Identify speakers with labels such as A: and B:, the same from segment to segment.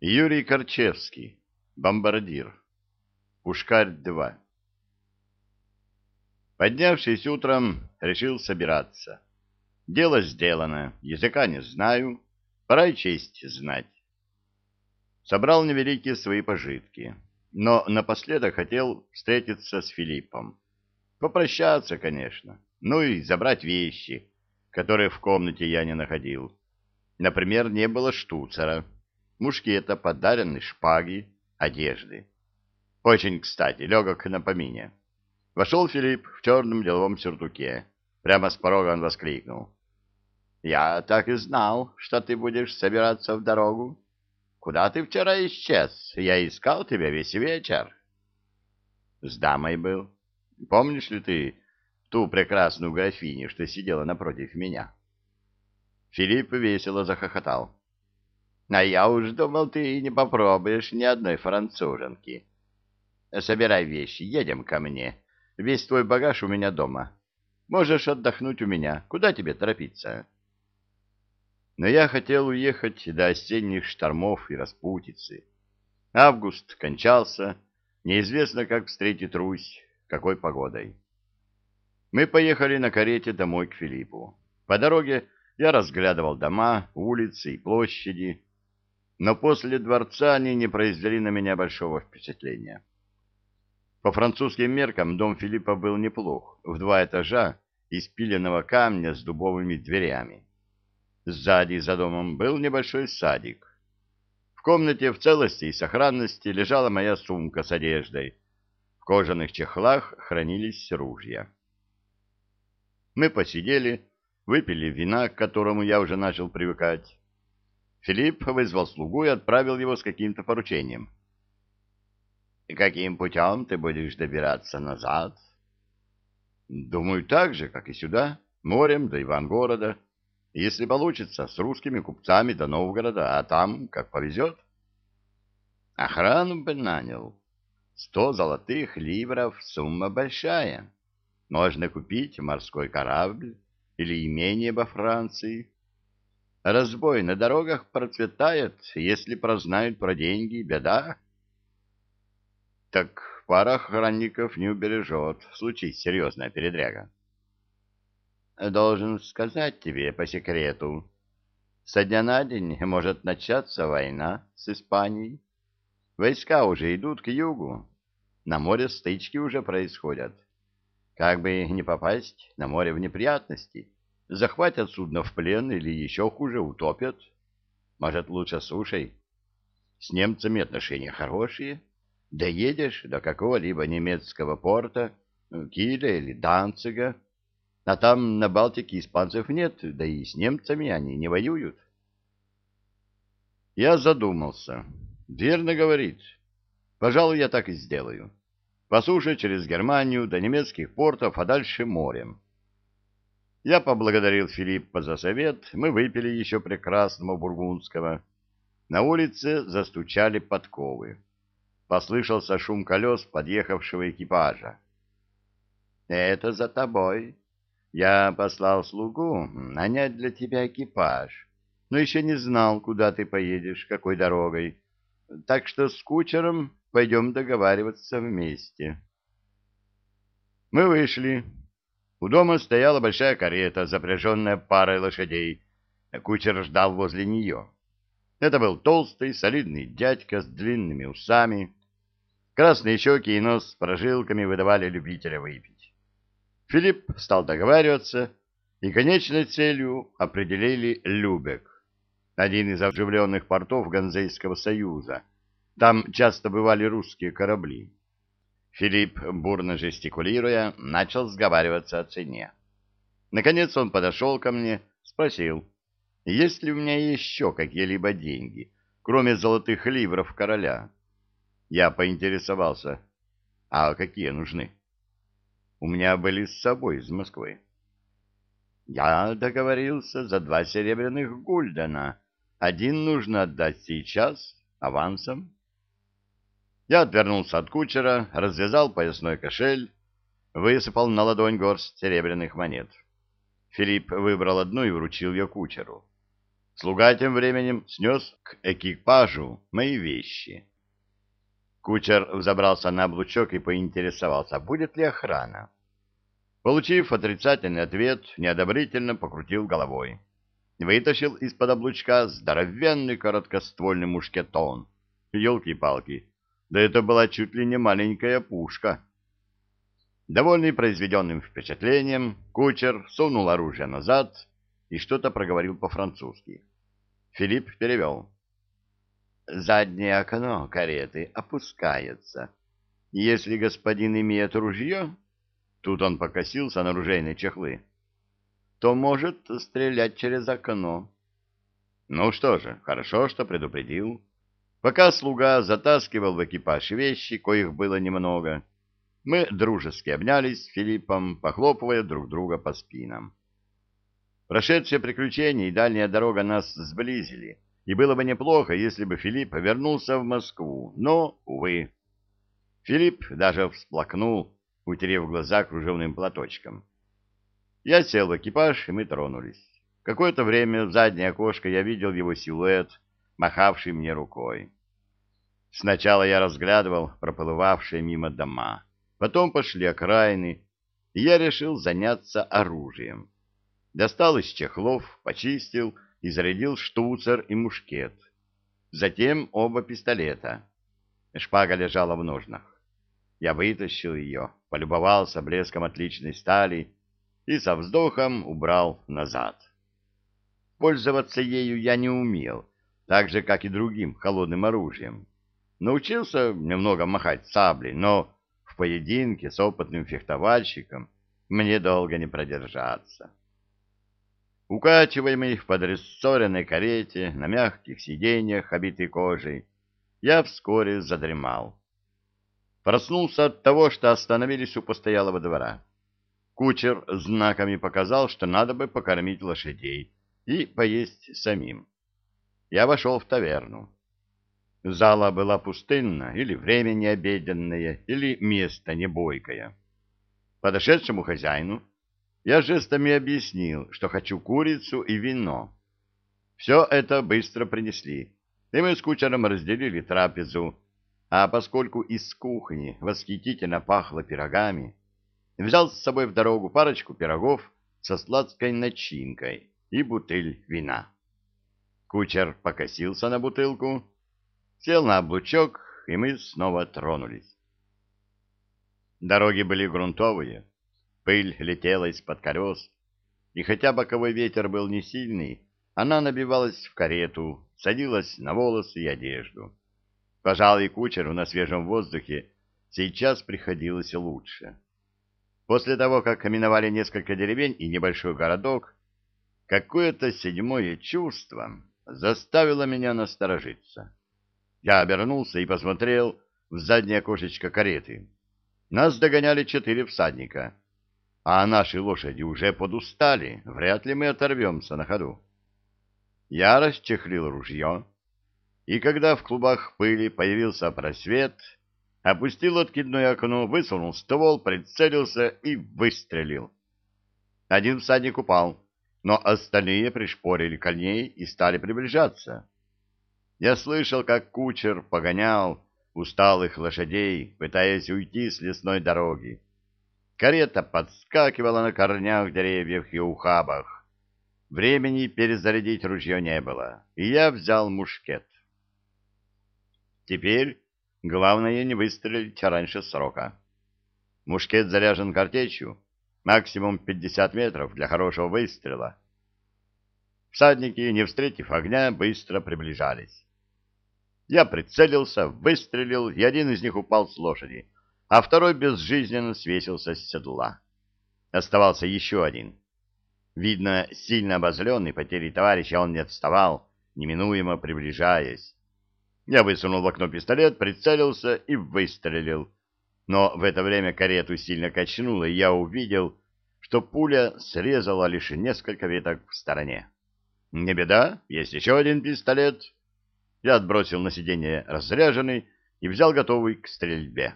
A: Юрий Корчевский. Бомбардир. Пушкарь-2. Поднявшись утром, решил собираться. Дело сделано, языка не знаю, пора и честь знать. Собрал невеликие свои пожитки, но напоследок хотел встретиться с Филиппом. Попрощаться, конечно, ну и забрать вещи, которые в комнате я не находил. Например, не было штуцера, мушкета, подаренной шпаги, одежды. Очень кстати, легок на помине. Вошел Филипп в черном деловом сюртуке. Прямо с порога он воскликнул. Я так и знал, что ты будешь собираться в дорогу. Куда ты вчера исчез? Я искал тебя весь вечер. С дамой был. Помнишь ли ты ту прекрасную графиню, что сидела напротив меня? Филипп весело захохотал. А я уж думал, ты не попробуешь ни одной француженки. Собирай вещи, едем ко мне. Весь твой багаж у меня дома. Можешь отдохнуть у меня. Куда тебе торопиться? но я хотел уехать до осенних штормов и распутицы. Август кончался, неизвестно, как встретит Русь, какой погодой. Мы поехали на карете домой к Филиппу. По дороге я разглядывал дома, улицы и площади, но после дворца они не произвели на меня большого впечатления. По французским меркам дом Филиппа был неплох, в два этажа из пиленного камня с дубовыми дверями. Сзади за домом был небольшой садик. В комнате в целости и сохранности лежала моя сумка с одеждой. В кожаных чехлах хранились ружья. Мы посидели, выпили вина, к которому я уже начал привыкать. Филипп вызвал слугу и отправил его с каким-то поручением. — Каким путем ты будешь добираться назад? — Думаю, так же, как и сюда, морем до Ивангорода. Если получится, с русскими купцами до Новгорода, а там как повезет. Охрану бы нанял. Сто золотых ливров — сумма большая. Можно купить морской корабль или имение во Франции. Разбой на дорогах процветает, если прознают про деньги, беда. Так пара охранников не убережет, случись серьезная передряга. Должен сказать тебе по секрету. Со дня на день может начаться война с Испанией. Войска уже идут к югу. На море стычки уже происходят. Как бы не попасть на море в неприятности. Захватят судно в плен или еще хуже утопят. Может, лучше сушей. С немцами отношения хорошие. Доедешь до какого-либо немецкого порта, Киля или Данцига, а там на Балтике испанцев нет, да и с немцами они не воюют. Я задумался. Верно говорит. Пожалуй, я так и сделаю. По суше через Германию до немецких портов, а дальше морем. Я поблагодарил Филиппа за совет, мы выпили еще прекрасного бургундского. На улице застучали подковы. Послышался шум колес подъехавшего экипажа. — Это за тобой, я послал слугу нанять для тебя экипаж, но еще не знал, куда ты поедешь, какой дорогой. Так что с кучером пойдем договариваться вместе. Мы вышли. У дома стояла большая карета, запряженная парой лошадей. Кучер ждал возле нее. Это был толстый, солидный дядька с длинными усами. Красные щеки и нос с прожилками выдавали любителя выпить. Филипп стал договариваться, и конечной целью определили Любек, один из оживленных портов Ганзейского союза. Там часто бывали русские корабли. Филипп, бурно жестикулируя, начал сговариваться о цене. Наконец он подошел ко мне, спросил, есть ли у меня еще какие-либо деньги, кроме золотых ливров короля. Я поинтересовался, а какие нужны? у меня были с собой из Москвы. Я договорился за два серебряных гульдена. Один нужно отдать сейчас, авансом. Я отвернулся от кучера, развязал поясной кошель, высыпал на ладонь горсть серебряных монет. Филипп выбрал одну и вручил ее кучеру. Слуга тем временем снес к экипажу мои вещи. Кучер взобрался на облучок и поинтересовался, будет ли охрана. Получив отрицательный ответ, неодобрительно покрутил головой. Вытащил из-под облучка здоровенный короткоствольный мушкетон. Елки-палки, да это была чуть ли не маленькая пушка. Довольный произведенным впечатлением, кучер сунул оружие назад и что-то проговорил по-французски. Филипп перевел. «Заднее окно кареты опускается. Если господин имеет ружье, тут он покосился на ружейные чехлы, то может стрелять через окно». Ну что же, хорошо, что предупредил. Пока слуга затаскивал в экипаж вещи, коих было немного, мы дружески обнялись с Филиппом, похлопывая друг друга по спинам. Прошедшие приключения и дальняя дорога нас сблизили, и было бы неплохо, если бы Филипп вернулся в Москву, но, увы. Филипп даже всплакнул, утерев глаза кружевным платочком. Я сел в экипаж, и мы тронулись. Какое-то время в заднее окошко я видел его силуэт, махавший мне рукой. Сначала я разглядывал проплывавшие мимо дома. Потом пошли окраины, и я решил заняться оружием. Достал из чехлов, почистил и зарядил штуцер и мушкет. Затем оба пистолета. Шпага лежала в ножнах. Я вытащил ее, полюбовался блеском отличной стали и со вздохом убрал назад. Пользоваться ею я не умел, так же, как и другим холодным оружием. Научился немного махать саблей, но поединке с опытным фехтовальщиком мне долго не продержаться. Укачиваемый в подрессоренной карете на мягких сиденьях, обитой кожей, я вскоре задремал. Проснулся от того, что остановились у постоялого двора. Кучер знаками показал, что надо бы покормить лошадей и поесть самим. Я вошел в таверну. Зала была пустынна, или время необеденное, или место небойкое. Подошедшему хозяину я жестами объяснил, что хочу курицу и вино. Все это быстро принесли, и мы с кучером разделили трапезу, а поскольку из кухни восхитительно пахло пирогами, взял с собой в дорогу парочку пирогов со сладкой начинкой и бутыль вина. Кучер покосился на бутылку, сел на облучок, и мы снова тронулись. Дороги были грунтовые, пыль летела из-под колес, и хотя боковой ветер был не сильный, она набивалась в карету, садилась на волосы и одежду. Пожалуй, кучеру на свежем воздухе сейчас приходилось лучше. После того, как миновали несколько деревень и небольшой городок, какое-то седьмое чувство заставило меня насторожиться. Я обернулся и посмотрел в заднее окошечко кареты. Нас догоняли четыре всадника, а наши лошади уже подустали, вряд ли мы оторвемся на ходу. Я расчехлил ружье, и когда в клубах пыли появился просвет, опустил откидное окно, высунул ствол, прицелился и выстрелил. Один всадник упал, но остальные пришпорили коней и стали приближаться. Я слышал, как кучер погонял усталых лошадей, пытаясь уйти с лесной дороги. Карета подскакивала на корнях деревьев и ухабах. Времени перезарядить ружье не было, и я взял мушкет. Теперь главное не выстрелить раньше срока. Мушкет заряжен картечью, максимум 50 метров для хорошего выстрела. Всадники, не встретив огня, быстро приближались. Я прицелился, выстрелил, и один из них упал с лошади, а второй безжизненно свесился с седла. Оставался еще один. Видно, сильно обозленный потерей товарища, он не отставал, неминуемо приближаясь. Я высунул в окно пистолет, прицелился и выстрелил. Но в это время карету сильно качнуло, и я увидел, что пуля срезала лишь несколько веток в стороне. Не беда, есть еще один пистолет. Я отбросил на сиденье разряженный и взял готовый к стрельбе.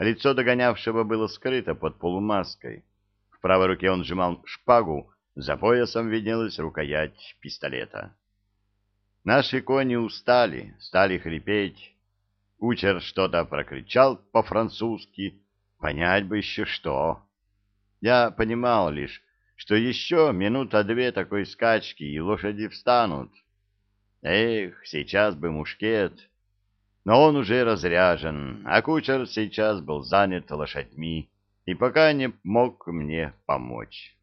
A: Лицо догонявшего было скрыто под полумаской. В правой руке он сжимал шпагу, За поясом виднелась рукоять пистолета. Наши кони устали, стали хрипеть. Кучер что-то прокричал по-французски, понять бы еще что. Я понимал лишь, что еще минута-две такой скачки, и лошади встанут. Эх, сейчас бы мушкет. Но он уже разряжен, а кучер сейчас был занят лошадьми и пока не мог мне помочь.